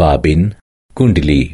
Bobbin Kundli.